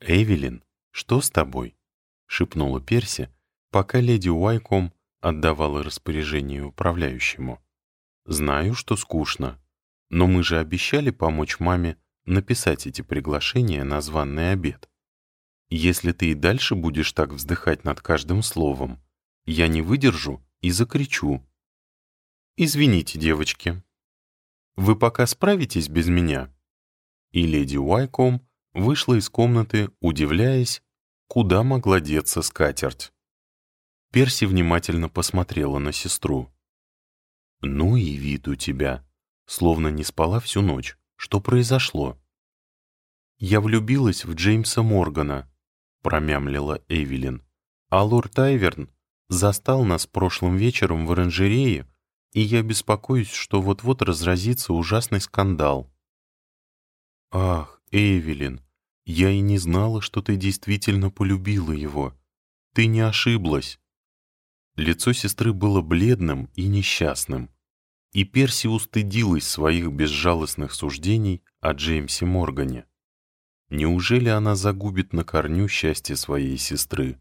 «Эвелин, что с тобой?» — шепнула Перси, пока леди Уайком отдавала распоряжение управляющему. «Знаю, что скучно, но мы же обещали помочь маме написать эти приглашения на званный обед. Если ты и дальше будешь так вздыхать над каждым словом, я не выдержу и закричу. Извините, девочки. Вы пока справитесь без меня?» И леди Уайком вышла из комнаты, удивляясь, куда могла деться скатерть. Перси внимательно посмотрела на сестру. «Ну и вид у тебя, словно не спала всю ночь. Что произошло?» «Я влюбилась в Джеймса Моргана», — промямлила Эвелин. «А лорд Айверн застал нас прошлым вечером в оранжерее, и я беспокоюсь, что вот-вот разразится ужасный скандал». «Ах, Эвелин, я и не знала, что ты действительно полюбила его. Ты не ошиблась». Лицо сестры было бледным и несчастным, и Перси устыдилась своих безжалостных суждений о Джеймсе Моргане. Неужели она загубит на корню счастье своей сестры?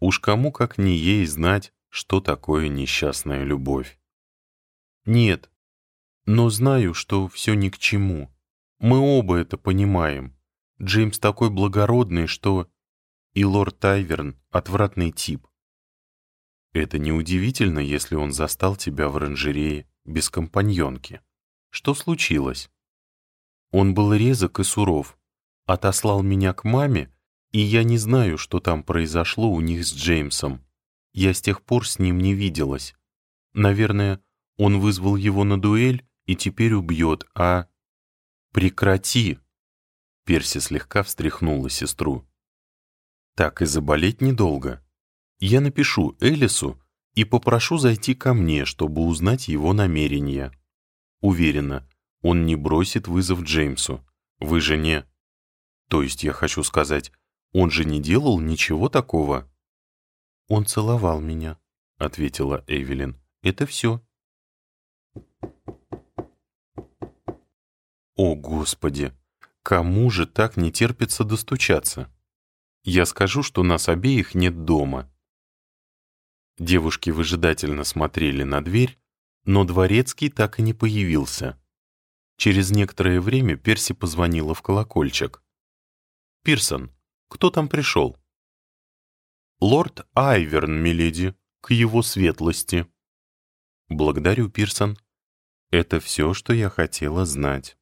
Уж кому как не ей знать, что такое несчастная любовь. Нет, но знаю, что все ни к чему. Мы оба это понимаем. Джеймс такой благородный, что... И лорд Тайверн — отвратный тип. Это неудивительно, если он застал тебя в оранжерее без компаньонки. Что случилось? Он был резок и суров, отослал меня к маме, и я не знаю, что там произошло у них с Джеймсом. Я с тех пор с ним не виделась. Наверное, он вызвал его на дуэль и теперь убьет, а... Прекрати! Перси слегка встряхнула сестру. Так и заболеть недолго. Я напишу Элису и попрошу зайти ко мне, чтобы узнать его намерения. Уверена, он не бросит вызов Джеймсу. Вы же не... То есть я хочу сказать, он же не делал ничего такого. Он целовал меня, — ответила Эвелин. Это все. О, Господи! Кому же так не терпится достучаться? Я скажу, что нас обеих нет дома, Девушки выжидательно смотрели на дверь, но дворецкий так и не появился. Через некоторое время Перси позвонила в колокольчик. «Пирсон, кто там пришел?» «Лорд Айверн, миледи, к его светлости». «Благодарю, Пирсон. Это все, что я хотела знать».